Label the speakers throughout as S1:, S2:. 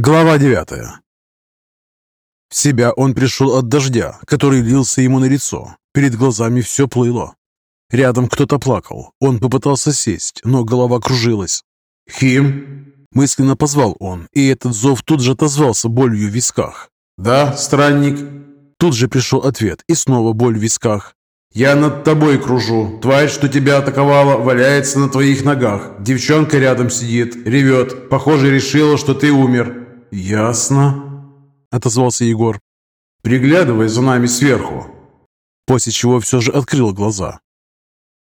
S1: Глава девятая. В себя он пришел от дождя, который лился ему на лицо. Перед глазами все плыло. Рядом кто-то плакал. Он попытался сесть, но голова кружилась.
S2: «Хим?»
S1: – мысленно позвал он, и этот зов тут же отозвался болью в висках.
S2: «Да, странник?»
S1: Тут же пришел ответ, и снова боль в висках.
S2: «Я над тобой кружу. Тварь, что тебя атаковала, валяется на твоих ногах. Девчонка рядом сидит, ревет. Похоже, решила, что ты умер.
S1: «Ясно», — отозвался Егор.
S2: «Приглядывай за нами сверху».
S1: После чего все же открыл глаза.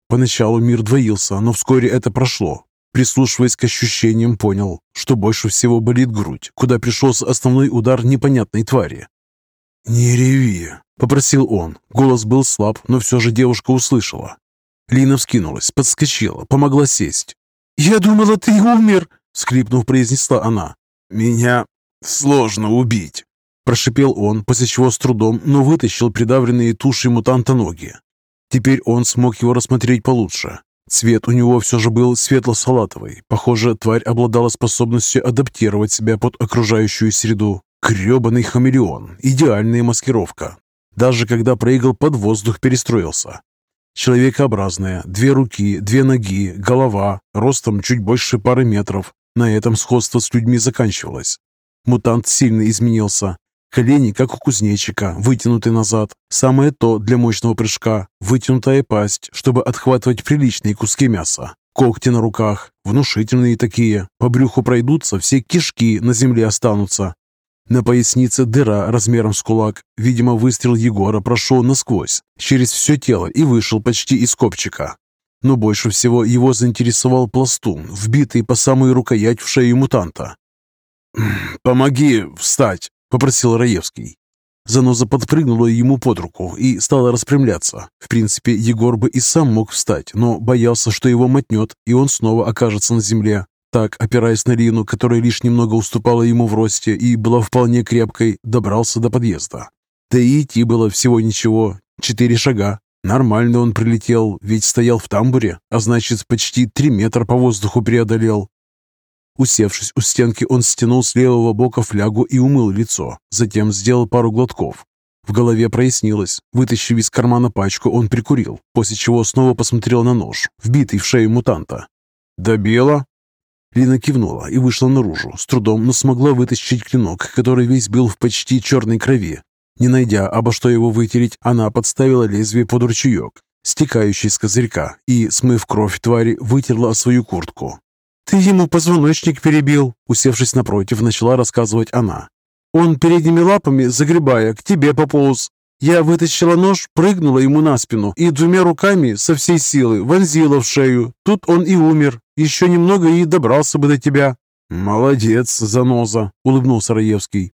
S1: Поначалу мир двоился, но вскоре это прошло. Прислушиваясь к ощущениям, понял, что больше всего болит грудь, куда пришелся основной удар непонятной твари. «Не реви», — попросил он. Голос был слаб, но все же девушка услышала. Лина вскинулась, подскочила, помогла сесть. «Я думала, ты умер!» — скрипнув, произнесла она. «Меня «Сложно убить», – прошипел он, после чего с трудом, но вытащил придавленные туши мутанта ноги. Теперь он смог его рассмотреть получше. Цвет у него все же был светло-салатовый. Похоже, тварь обладала способностью адаптировать себя под окружающую среду. Гребаный хамелеон. Идеальная маскировка. Даже когда прыгал под воздух, перестроился. Человекообразная, две руки, две ноги, голова, ростом чуть больше пары метров. На этом сходство с людьми заканчивалось. Мутант сильно изменился. Колени, как у кузнечика, вытянуты назад. Самое то для мощного прыжка. Вытянутая пасть, чтобы отхватывать приличные куски мяса. Когти на руках, внушительные такие. По брюху пройдутся, все кишки на земле останутся. На пояснице дыра размером с кулак. Видимо, выстрел Егора прошел насквозь, через все тело и вышел почти из копчика. Но больше всего его заинтересовал пластун, вбитый по самую рукоять в шею мутанта. «Помоги встать!» – попросил Раевский. Заноза подпрыгнула ему под руку и стала распрямляться. В принципе, Егор бы и сам мог встать, но боялся, что его мотнет, и он снова окажется на земле. Так, опираясь на Лину, которая лишь немного уступала ему в росте и была вполне крепкой, добрался до подъезда. Да и идти было всего ничего, четыре шага. Нормально он прилетел, ведь стоял в тамбуре, а значит, почти три метра по воздуху преодолел. Усевшись у стенки, он стянул с левого бока флягу и умыл лицо. Затем сделал пару глотков. В голове прояснилось. Вытащив из кармана пачку, он прикурил, после чего снова посмотрел на нож, вбитый в шею мутанта. «Добила?» Лина кивнула и вышла наружу, с трудом, но смогла вытащить клинок, который весь был в почти черной крови. Не найдя, обо что его вытереть, она подставила лезвие под ручеек, стекающий с козырька, и, смыв кровь твари, вытерла свою куртку. «Ты ему позвоночник перебил», — усевшись напротив, начала рассказывать она. «Он передними лапами, загребая, к тебе пополз. Я вытащила нож, прыгнула ему на спину и двумя руками со всей силы вонзила в шею. Тут он и умер. Еще немного и добрался бы до тебя». «Молодец, заноза», — улыбнулся Раевский.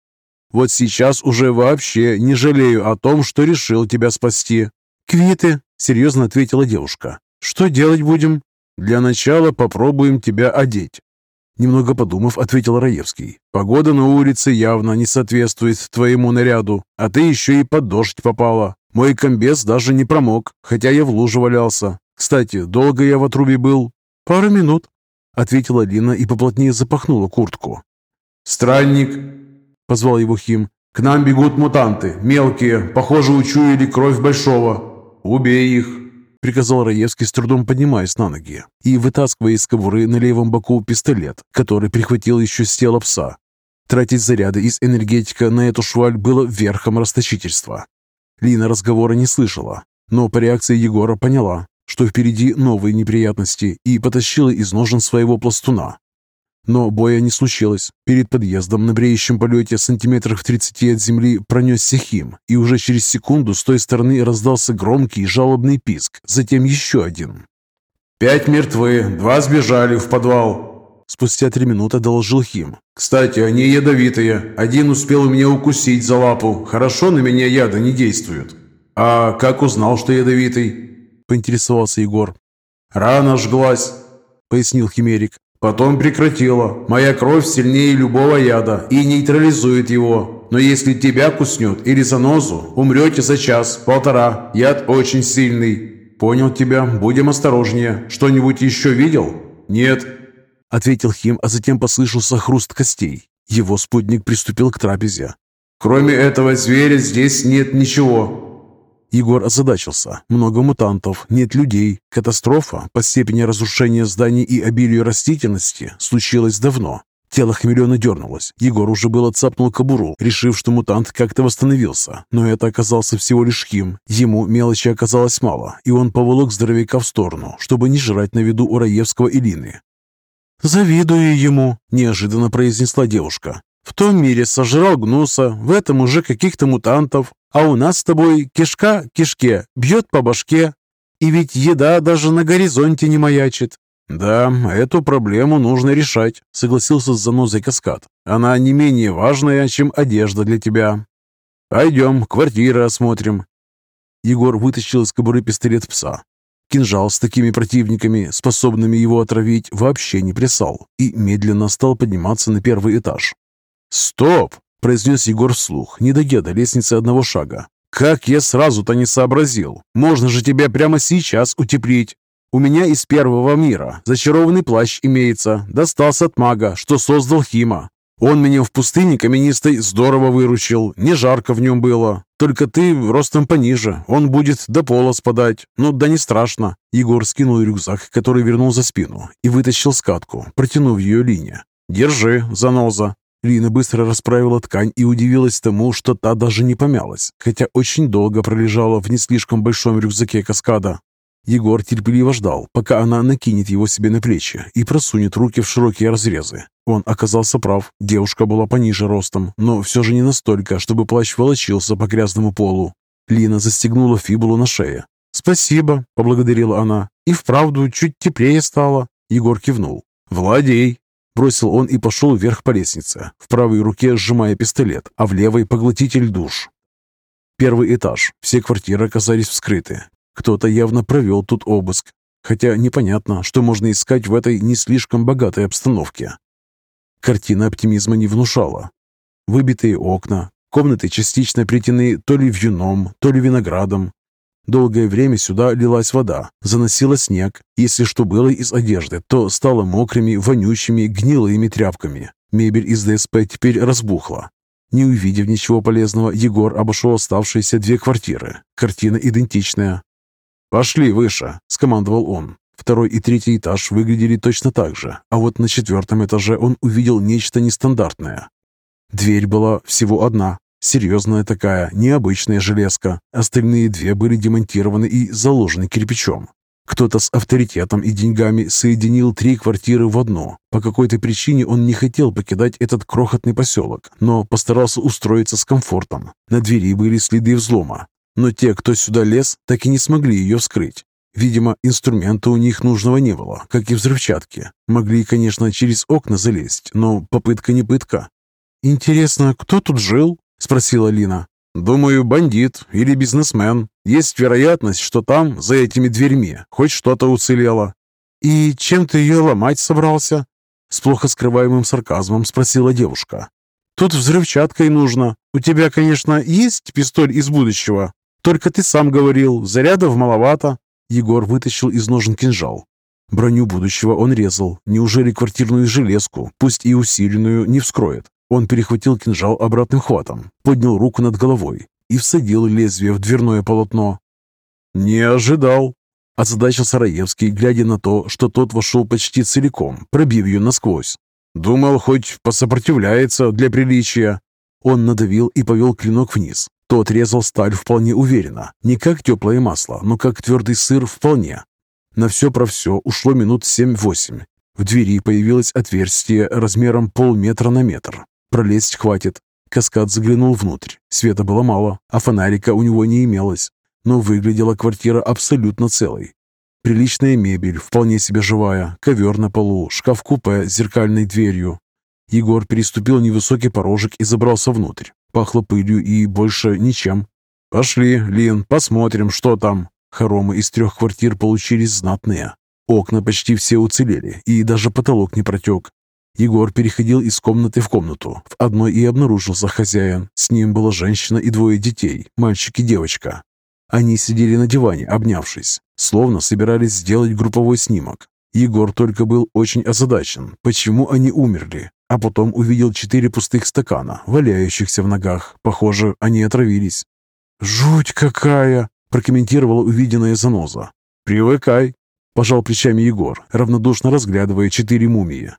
S1: «Вот сейчас уже вообще не жалею о том, что решил тебя спасти». «Квиты», — серьезно ответила девушка. «Что делать будем?» «Для начала попробуем тебя одеть». Немного подумав, ответил Раевский. «Погода на улице явно не соответствует твоему наряду, а ты еще и под дождь попала. Мой комбез даже не промок, хотя я в луже валялся. Кстати, долго я в отрубе был?» «Пару минут», — ответила Лина и поплотнее запахнула куртку.
S2: «Странник», — позвал его Хим, — «к нам бегут мутанты, мелкие, похоже, учуяли кровь большого. Убей их».
S1: — приказал Раевский, с трудом поднимаясь на ноги и вытаскивая из кобуры на левом боку пистолет, который прихватил еще с тела пса. Тратить заряды из энергетика на эту шваль было верхом расточительства. Лина разговора не слышала, но по реакции Егора поняла, что впереди новые неприятности и потащила из ножен своего пластуна. Но боя не случилось. Перед подъездом на бреющем полете сантиметрах в 30 от земли пронесся Хим, и уже через секунду с той стороны раздался громкий жалобный писк, затем еще один.
S2: «Пять мертвы, два сбежали в подвал»,
S1: Спустя три минуты доложил Хим.
S2: «Кстати, они ядовитые. Один успел меня укусить за лапу. Хорошо на меня яда не действуют». «А как узнал, что ядовитый?»
S1: Поинтересовался Егор.
S2: «Рана жглась», — пояснил Химерик. Потом прекратила. Моя кровь сильнее любого яда и нейтрализует его. Но если тебя куснет или занозу, умрете за час-полтора. Яд очень сильный. Понял тебя, будем осторожнее. Что-нибудь еще видел? Нет.
S1: Ответил Хим, а затем послышался хруст костей. Его спутник приступил к трапезе.
S2: «Кроме этого зверя здесь нет ничего».
S1: Егор озадачился. Много мутантов, нет людей. Катастрофа по степени разрушения зданий и обилию растительности случилась давно. Тело хамелеона дернулось. Егор уже было цапнул кобуру, решив, что мутант как-то восстановился. Но это оказался всего лишь хим. Ему мелочи оказалось мало, и он поволок здоровяка в сторону, чтобы не жрать на виду у Раевского и Лины. «Завидую ему», – неожиданно произнесла девушка. «В том мире сожрал гнуса, в этом уже каких-то мутантов, а у нас с тобой кишка кишке бьет по башке. И ведь еда даже на горизонте не маячит. «Да, эту проблему нужно решать», — согласился с занозой Каскад. «Она не менее важная, чем одежда для тебя. Пойдем, квартиры осмотрим». Егор вытащил из кобуры пистолет пса. Кинжал с такими противниками, способными его отравить, вообще не плясал и медленно стал подниматься на первый этаж. «Стоп!» – произнес Егор вслух, не дойдя до лестницы одного шага. «Как я сразу-то не сообразил! Можно же тебя прямо сейчас утеплить! У меня из первого мира зачарованный плащ имеется, достался от мага, что создал Хима. Он меня в пустыне каменистой здорово выручил, не жарко в нем было. Только ты ростом пониже, он будет до пола спадать. Ну да не страшно. Егор скинул рюкзак, который вернул за спину, и вытащил скатку, протянув ее Лине. «Держи, заноза». Лина быстро расправила ткань и удивилась тому, что та даже не помялась, хотя очень долго пролежала в не слишком большом рюкзаке каскада. Егор терпеливо ждал, пока она накинет его себе на плечи и просунет руки в широкие разрезы. Он оказался прав, девушка была пониже ростом, но все же не настолько, чтобы плащ волочился по грязному полу. Лина застегнула фибулу на шее. «Спасибо», — поблагодарила она. «И вправду чуть теплее стало». Егор кивнул. «Владей!» Бросил он и пошел вверх по лестнице, в правой руке сжимая пистолет, а в левой поглотитель душ. Первый этаж. Все квартиры оказались вскрыты. Кто-то явно провел тут обыск, хотя непонятно, что можно искать в этой не слишком богатой обстановке. Картина оптимизма не внушала. Выбитые окна, комнаты частично плетены то ли вьюном, то ли виноградом. Долгое время сюда лилась вода, заносила снег. Если что было из одежды, то стало мокрыми, вонючими, гнилыми тряпками. Мебель из ДСП теперь разбухла. Не увидев ничего полезного, Егор обошел оставшиеся две квартиры. Картина идентичная, «Пошли выше», — скомандовал он. Второй и третий этаж выглядели точно так же, а вот на четвертом этаже он увидел нечто нестандартное. Дверь была всего одна, серьезная такая, необычная железка. Остальные две были демонтированы и заложены кирпичом. Кто-то с авторитетом и деньгами соединил три квартиры в одну. По какой-то причине он не хотел покидать этот крохотный поселок, но постарался устроиться с комфортом. На двери были следы взлома, но те, кто сюда лез, так и не смогли ее вскрыть. Видимо, инструмента у них нужного не было, как и взрывчатки. Могли, конечно, через окна залезть, но попытка не пытка. «Интересно, кто тут жил?» – спросила Лина. «Думаю, бандит или бизнесмен. Есть вероятность, что там, за этими дверьми, хоть что-то уцелело». «И чем ты ее ломать собрался?» С плохо скрываемым сарказмом спросила девушка. «Тут взрывчаткой нужно. У тебя, конечно, есть пистоль из будущего, только ты сам говорил, зарядов маловато». Егор вытащил из ножен кинжал. Броню будущего он резал. Неужели квартирную железку, пусть и усиленную, не вскроет? Он перехватил кинжал обратным хватом, поднял руку над головой и всадил лезвие в дверное полотно. «Не ожидал», – озадачился Раевский, глядя на то, что тот вошел почти целиком, пробив ее насквозь. «Думал, хоть посопротивляется для приличия». Он надавил и повел клинок вниз. Тот резал сталь вполне уверенно, не как теплое масло, но как твердый сыр вполне. На все про все ушло минут семь-восемь. В двери появилось отверстие размером полметра на метр. Пролезть хватит. Каскад заглянул внутрь. Света было мало, а фонарика у него не имелось. Но выглядела квартира абсолютно целой. Приличная мебель, вполне себе живая, ковер на полу, шкаф-купе с зеркальной дверью. Егор переступил невысокий порожек и забрался внутрь. Пахло пылью и больше ничем. «Пошли, Лин, посмотрим, что там». Хоромы из трех квартир получились знатные. Окна почти все уцелели, и даже потолок не протек. Егор переходил из комнаты в комнату. В одной и обнаружился хозяин. С ним была женщина и двое детей, мальчик и девочка. Они сидели на диване, обнявшись, словно собирались сделать групповой снимок. Егор только был очень озадачен, почему они умерли. а потом увидел четыре пустых стакана, валяющихся в ногах. Похоже, они отравились. «Жуть какая!» – прокомментировала увиденная заноза. «Привыкай!» – пожал плечами Егор, равнодушно разглядывая четыре мумии.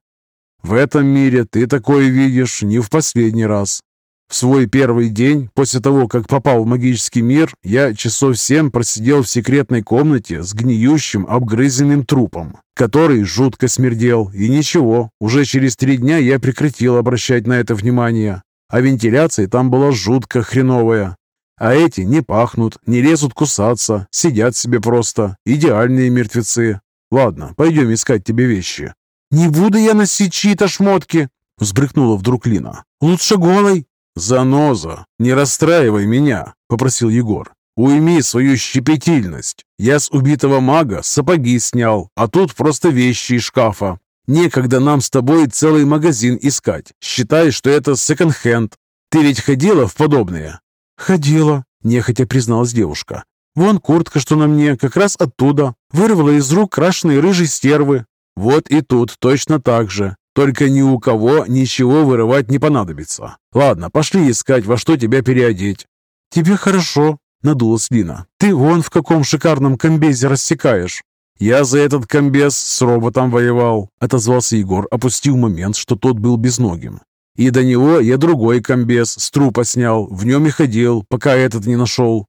S1: «В этом мире ты такое видишь не в последний раз. В свой первый день, после того, как попал в магический мир, я часов семь просидел в секретной комнате с гниющим, обгрызенным трупом, который жутко смердел. И ничего, уже через три дня я прекратил обращать на это внимание. А вентиляция там была жутко хреновая. А эти не пахнут, не лезут кусаться, сидят себе просто. Идеальные мертвецы. Ладно, пойдем искать тебе вещи. «Не буду я носить чьи-то шмотки!» Взбрыкнула вдруг Лина. «Лучше голой!» «Заноза, не расстраивай меня!» – попросил Егор. «Уйми свою щепетильность. Я с убитого мага сапоги снял, а тут просто вещи из шкафа. Некогда нам с тобой целый магазин искать. Считай, что это секонд-хенд. Ты ведь ходила в подобные?» «Ходила», – нехотя призналась девушка. «Вон куртка, что на мне, как раз оттуда. Вырвала из рук крашеные рыжие стервы. Вот и тут точно так же. Только ни у кого ничего вырывать не понадобится. Ладно, пошли искать, во что тебя переодеть». «Тебе хорошо», — надулась Лина. «Ты вон в каком шикарном комбезе рассекаешь». «Я за этот комбез с роботом воевал», — отозвался Егор, опустив момент, что тот был безногим. «И до него я другой комбез с трупа снял, в нем и ходил, пока этот не нашел».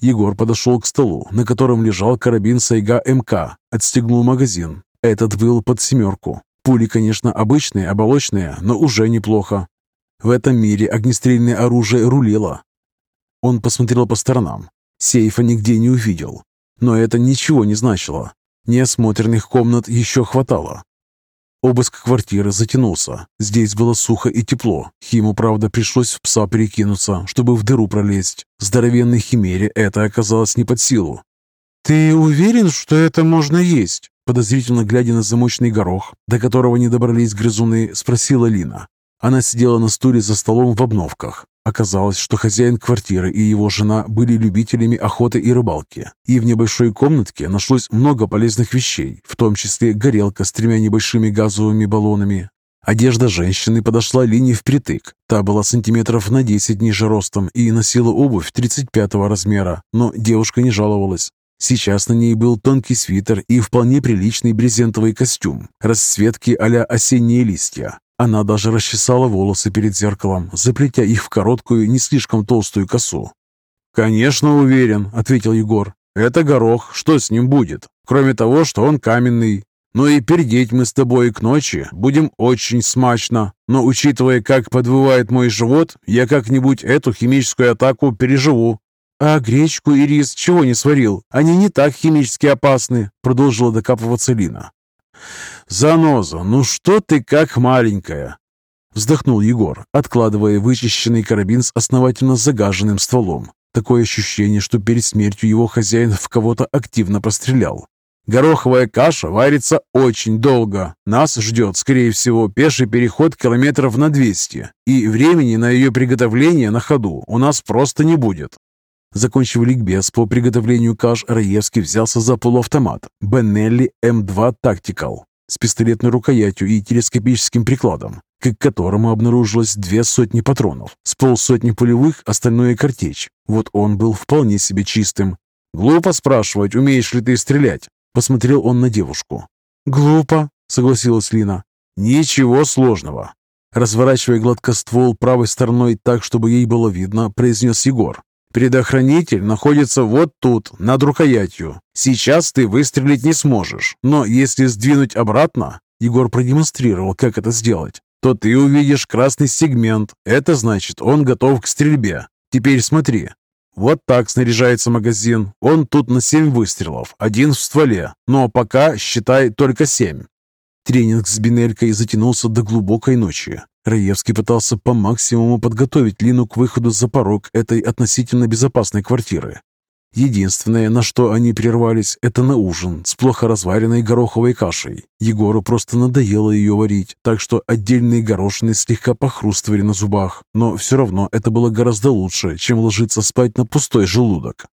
S1: Егор подошел к столу, на котором лежал карабин Сайга МК, отстегнул магазин. Этот был под семерку. Пули, конечно, обычные, оболочные, но уже неплохо. В этом мире огнестрельное оружие рулило. Он посмотрел по сторонам. Сейфа нигде не увидел. Но это ничего не значило. Неосмотренных комнат еще хватало. Обыск квартиры затянулся. Здесь было сухо и тепло. Химу, правда, пришлось в пса перекинуться, чтобы в дыру пролезть. Здоровенной химере это оказалось не под силу. «Ты уверен, что это можно есть?» Подозрительно глядя на замочный горох, до которого не добрались грызуны, спросила Лина. Она сидела на стуле за столом в обновках. Оказалось, что хозяин квартиры и его жена были любителями охоты и рыбалки, и в небольшой комнатке нашлось много полезных вещей, в том числе горелка с тремя небольшими газовыми баллонами. Одежда женщины подошла Лине впритык. Та была сантиметров на 10 ниже ростом и носила обувь 35 размера, но девушка не жаловалась. Сейчас на ней был тонкий свитер и вполне приличный брезентовый костюм, расцветки а осенние листья. Она даже расчесала волосы перед зеркалом, заплетя их в короткую, не слишком толстую косу. «Конечно уверен», — ответил Егор. «Это горох. Что с ним будет? Кроме того, что он каменный. Но и пердеть мы с тобой к ночи будем очень смачно. Но учитывая, как подвывает мой живот, я как-нибудь эту химическую атаку переживу. «А гречку и рис чего не сварил? Они не так химически опасны», — продолжила докапываться Лина. «Заноза, ну что ты как маленькая!» Вздохнул Егор, откладывая вычищенный карабин с основательно загаженным стволом. Такое ощущение, что перед смертью его хозяин в кого-то активно пострелял. Гороховая каша варится очень долго. Нас ждет, скорее всего, пеший переход километров на 200, и времени на ее приготовление на ходу у нас просто не будет. Закончив ликбез по приготовлению каш, Раевский взялся за полуавтомат Беннелли М2 Tactical с пистолетной рукоятью и телескопическим прикладом, к которому обнаружилось две сотни патронов, с полсотни пулевых, остальное картечь. Вот он был вполне себе чистым. «Глупо спрашивать, умеешь ли ты стрелять?» Посмотрел он на девушку. «Глупо», — согласилась Лина. «Ничего сложного». Разворачивая гладкоствол правой стороной так, чтобы ей было видно, произнес Егор. Предохранитель находится вот тут, над рукоятью. Сейчас ты выстрелить не сможешь, но если сдвинуть обратно, Егор продемонстрировал, как это сделать, то ты увидишь красный сегмент. Это значит, он готов к стрельбе. Теперь смотри. Вот так снаряжается магазин. Он тут на 7 выстрелов, один в стволе, но пока, считай, только 7. Тренинг с Бинелькой затянулся до глубокой ночи. Раевский пытался по максимуму подготовить Лину к выходу за порог этой относительно безопасной квартиры. Единственное, на что они прервались, это на ужин с плохо разваренной гороховой кашей. Егору просто надоело ее варить, так что отдельные горошины слегка похрустывали на зубах, но все равно это было гораздо лучше, чем ложиться спать на пустой желудок.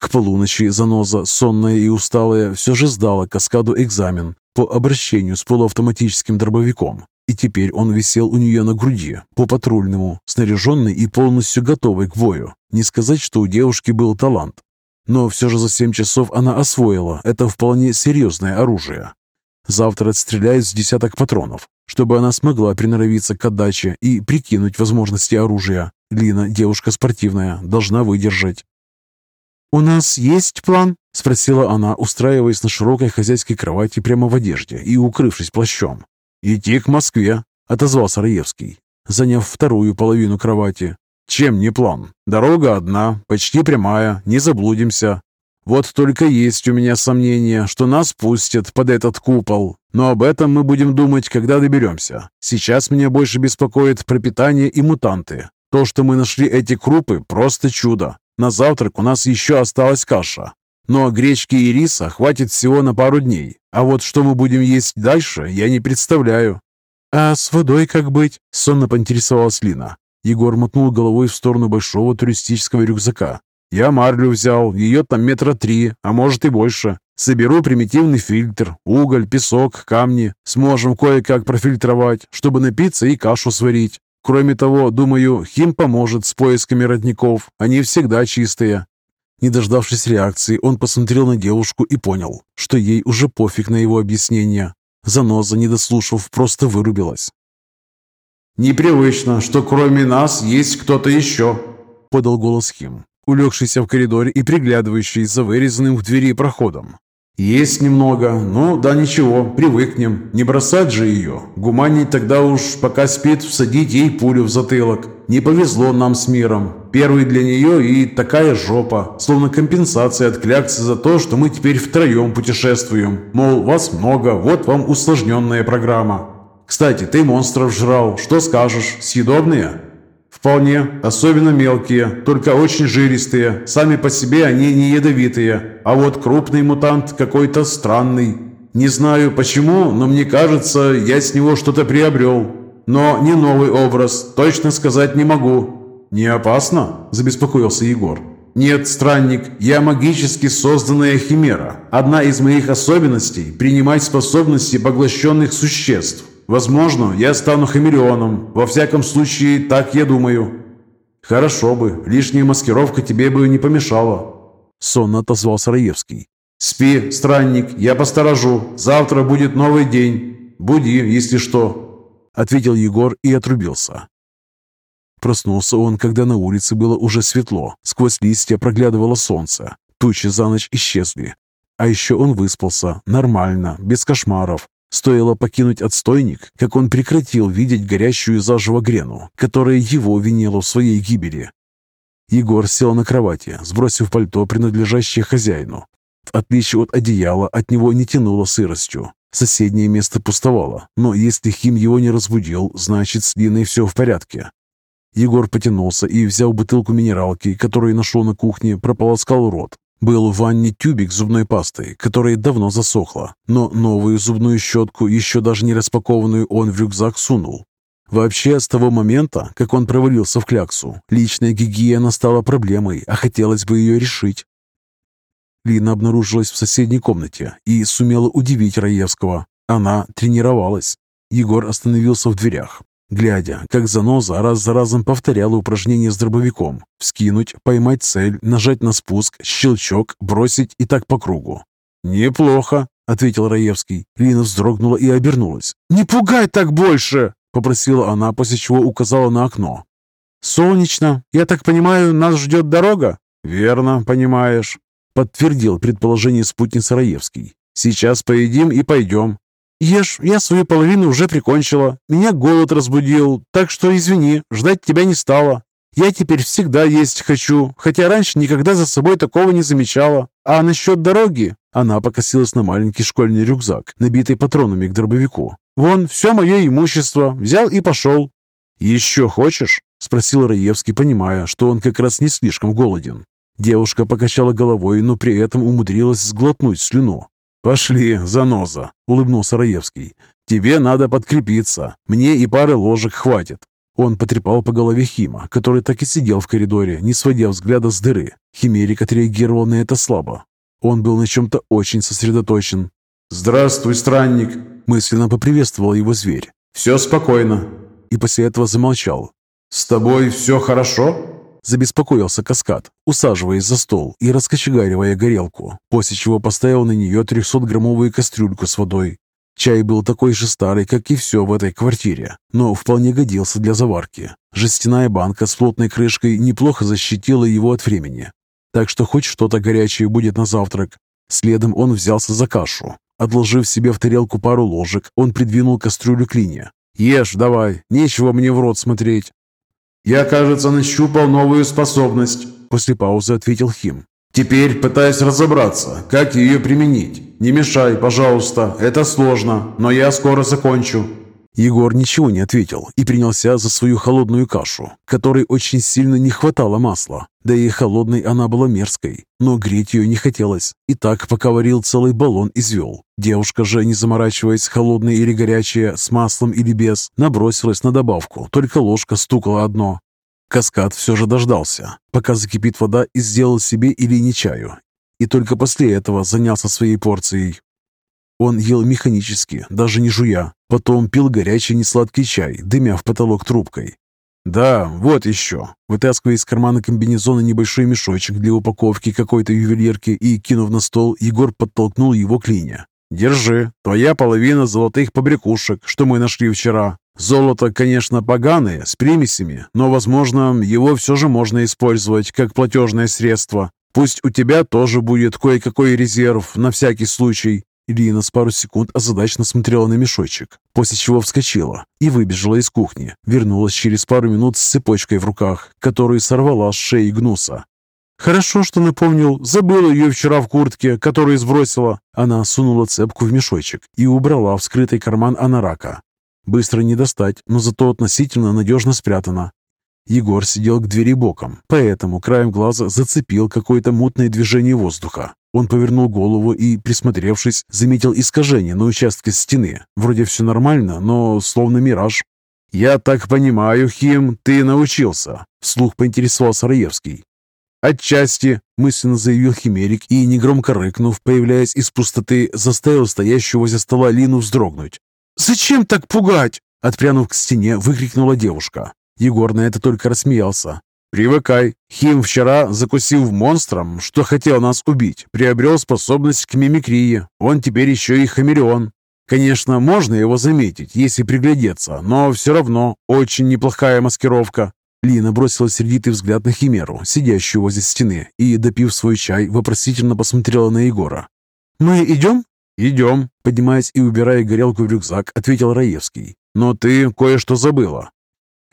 S1: К полуночи заноза, сонная и усталая, все же сдала каскаду экзамен по обращению с полуавтоматическим дробовиком. И теперь он висел у нее на груди, по-патрульному, снаряженный и полностью готовый к бою. Не сказать, что у девушки был талант. Но все же за семь часов она освоила это вполне серьезное оружие. Завтра отстреляют с десяток патронов, чтобы она смогла приноровиться к отдаче и прикинуть возможности оружия. Лина, девушка спортивная, должна выдержать. «У нас есть план?» – спросила она, устраиваясь на широкой хозяйской кровати прямо в одежде и укрывшись плащом. «Идти к Москве», – отозвался Раевский, заняв вторую половину кровати. «Чем не план? Дорога одна, почти прямая, не заблудимся. Вот только есть у меня сомнение, что нас пустят под этот купол. Но об этом мы будем думать, когда доберемся. Сейчас меня больше беспокоит пропитание и мутанты. То, что мы нашли эти крупы, просто чудо. На завтрак у нас еще осталась каша. Но гречки и риса хватит всего на пару дней. А вот что мы будем есть дальше, я не представляю. «А с водой как быть?» – сонно поинтересовалась Лина. Егор мотнул головой в сторону большого туристического рюкзака. «Я марлю взял, ее там метра три, а может и больше. Соберу примитивный фильтр, уголь, песок, камни. Сможем кое-как профильтровать, чтобы напиться и кашу сварить. Кроме того, думаю, Хим поможет с поисками родников. Они всегда чистые». Не дождавшись реакции, он посмотрел на девушку и понял, что ей уже пофиг на его объяснение. Заноза, не дослушав, просто вырубилась.
S2: «Непривычно, что кроме нас есть кто-то еще», — подал голос Хим, улегшийся в коридоре и приглядывающий за вырезанным в двери проходом. «Есть немного. Ну, да ничего, привыкнем. Не бросать же ее. Гуманить тогда уж, пока спит, всадить ей пулю в затылок. Не повезло нам с миром. Первый для нее и такая жопа. Словно компенсация от кляксы за то, что мы теперь втроем путешествуем. Мол, вас много, вот вам усложненная программа. Кстати, ты монстров жрал. Что скажешь? Съедобные?» «Вполне, особенно мелкие, только очень жилистые. Сами по себе они не ядовитые. А вот крупный мутант какой-то странный. Не знаю почему, но мне кажется, я с него что-то приобрел. Но не новый образ, точно сказать не могу». «Не опасно?» – забеспокоился Егор. «Нет, странник, я магически созданная химера. Одна из моих особенностей – принимать способности поглощенных существ. Возможно, я стану хамелеоном. Во всяком случае, так я думаю. Хорошо бы. Лишняя маскировка тебе бы не помешала. Сонно отозвался Раевский. «Спи, странник, я посторожу. Завтра будет новый день. Буди, если что», — ответил Егор и отрубился. Проснулся он, когда на улице было уже светло. Сквозь листья проглядывало солнце. Тучи за ночь исчезли. А еще он выспался, нормально, без кошмаров. Стоило покинуть отстойник, как он прекратил видеть горящую заживо грену, которая его винила в своей гибели. Егор сел на кровати, сбросив пальто, принадлежащее хозяину. В отличие от одеяла, от него не тянуло сыростью. Соседнее место пустовало, но если Хим его не разбудил, значит с Линой все в порядке. Егор потянулся и, взяв бутылку минералки, которую нашел на кухне, прополоскал рот, был в ванне тюбик зубной пастой, которая давно засохла, но новую зубную щетку, еще даже не распакованную, он в рюкзак сунул. Вообще, с того момента, как он провалился в кляксу, личная гигиена стала проблемой, а хотелось бы ее решить. Лина обнаружилась в соседней комнате и сумела удивить Раевского. Она тренировалась. Егор остановился в дверях, глядя, как заноза раз за разом повторяла упражнение с дробовиком. Вскинуть, поймать цель, нажать на спуск, щелчок, бросить и так по кругу. «Неплохо», — ответил Раевский. Лина вздрогнула и обернулась. «Не пугай так больше!» — попросила она, после чего указала на окно. «Солнечно. Я так понимаю, нас ждет дорога?» «Верно, понимаешь», — подтвердил предположение спутницы Раевский. «Сейчас поедим и пойдем. «Ешь, я свою половину уже прикончила. Меня голод разбудил, так что извини, ждать тебя не стало. Я теперь всегда есть хочу, хотя раньше никогда за собой такого не замечала. А насчет дороги...» Она покосилась на маленький школьный рюкзак, набитый патронами к дробовику. «Вон, все мое имущество. Взял и пошел». «Еще хочешь?» – спросил Раевский, понимая, что он как раз не слишком голоден. Девушка покачала головой, но при этом умудрилась сглотнуть слюну. «Пошли, заноза!» — улыбнулся Раевский. «Тебе надо подкрепиться. Мне и пары ложек хватит». Он потрепал по голове Хима, который так и сидел в коридоре, не сводя взгляда с дыры. Химерик отреагировал на это слабо. Он был на чем-то очень сосредоточен. «Здравствуй, странник!» – мысленно поприветствовал его зверь. Все спокойно».
S1: И после этого замолчал.
S2: «С тобой все хорошо?»
S1: Забеспокоился каскад, усаживаясь за стол и раскочегаривая горелку, после чего поставил на нее 300-граммовую кастрюльку с водой. Чай был такой же старый, как и все в этой квартире, но вполне годился для заварки. Жестяная банка с плотной крышкой неплохо защитила его от времени. Так что хоть что-то горячее будет на завтрак. Следом он взялся за кашу. Отложив себе в тарелку пару ложек, он придвинул кастрюлю к Лине. «Ешь давай, нечего мне в рот смотреть».
S2: «Я, кажется, нащупал новую способность», – после паузы ответил Хим. «Теперь пытаюсь разобраться, как ее применить. Не мешай, пожалуйста, это сложно, но я скоро закончу».
S1: Егор ничего не ответил и принялся за свою холодную кашу, которой очень сильно не хватало масла. Да и холодной она была мерзкой, но греть ее не хотелось. И так, пока варил целый баллон, извел. Девушка же, не заморачиваясь, холодная или горячая, с маслом или без, набросилась на добавку, только ложка стукала одно. Каскад все же дождался, пока закипит вода и сделал себе или не чаю. И только после этого занялся своей порцией. Он ел механически, даже не жуя. Потом пил горячий несладкий чай, дымя в потолок трубкой. «Да, вот еще». Вытаскивая из кармана комбинезона небольшой мешочек для упаковки какой-то ювелирки и кинув на стол, Егор подтолкнул его к Лине. «Держи, твоя половина золотых побрякушек, что мы нашли вчера. Золото, конечно, поганое, с примесями, но, возможно, его все же можно использовать как платежное средство. Пусть у тебя тоже будет кое-какой резерв на всякий случай. Ильина с пару секунд озадачно смотрела на мешочек, после чего вскочила и выбежала из кухни. Вернулась через пару минут с цепочкой в руках, которую сорвала с шеи гнуса. «Хорошо, что напомнил. Забыла ее вчера в куртке, которую сбросила». Она сунула цепку в мешочек и убрала в скрытый карман анарака. Быстро не достать, но зато относительно надежно спрятана. Егор сидел к двери боком, поэтому краем глаза зацепил какое-то мутное движение воздуха. Он повернул голову и, присмотревшись, заметил искажение на участке стены. Вроде все нормально, но словно мираж. «Я так понимаю, Хим, ты научился?» Вслух поинтересовался Раевский. «Отчасти», — мысленно заявил Химерик и, негромко рыкнув, появляясь из пустоты, заставил стоящего возле стола Лину вздрогнуть. «Зачем так пугать?» Отпрянув к стене, выкрикнула девушка. Егор на это только рассмеялся. «Привыкай. Хим вчера, закусив монстром, что хотел нас убить, приобрел способность к мимикрии. Он теперь еще и хамелеон. Конечно, можно его заметить, если приглядеться, но все равно очень неплохая маскировка». Лина бросила сердитый взгляд на Химеру, сидящую возле стены, и, допив свой чай, вопросительно посмотрела на Егора. «Мы идем?» «Идем», — поднимаясь и убирая горелку в рюкзак, ответил Раевский. «Но ты кое-что забыла».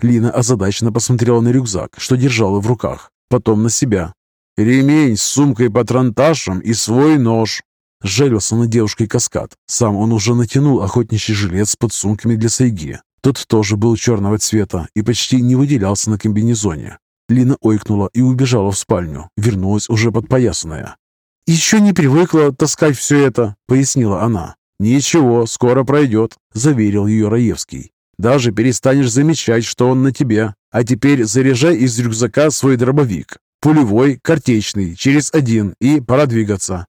S1: Лина озадаченно посмотрела на рюкзак, что держала в руках, потом на себя. «Ремень с сумкой-патронташем и свой нож!» Жалился на девушке каскад. Сам он уже натянул охотничий жилет с подсумками для сайги. Тот тоже был черного цвета и почти не выделялся на комбинезоне. Лина ойкнула и убежала в спальню, вернулась уже подпоясанная. «Еще не привыкла таскать все это», — пояснила она. «Ничего, скоро пройдет», — заверил ее Раевский. Даже перестанешь замечать, что он на тебе. А теперь заряжай из рюкзака свой дробовик. Пулевой, картечный, через один, и пора двигаться».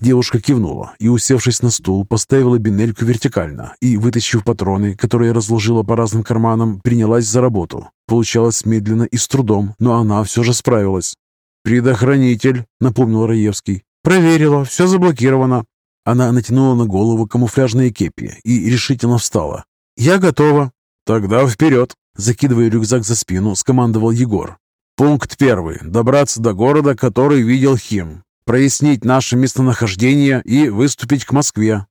S1: Девушка кивнула и, усевшись на стул, поставила бинельку вертикально и, вытащив патроны, которые разложила по разным карманам, принялась за работу. Получалось медленно и с трудом, но она все же справилась. «Предохранитель», — напомнил Раевский. «Проверила, все заблокировано». Она натянула на голову камуфляжные кепи и решительно встала. «Я готова». «Тогда вперед!» Закидывая рюкзак за спину, скомандовал Егор. «Пункт первый. Добраться до города, который видел Хим. Прояснить наше местонахождение и выступить к Москве.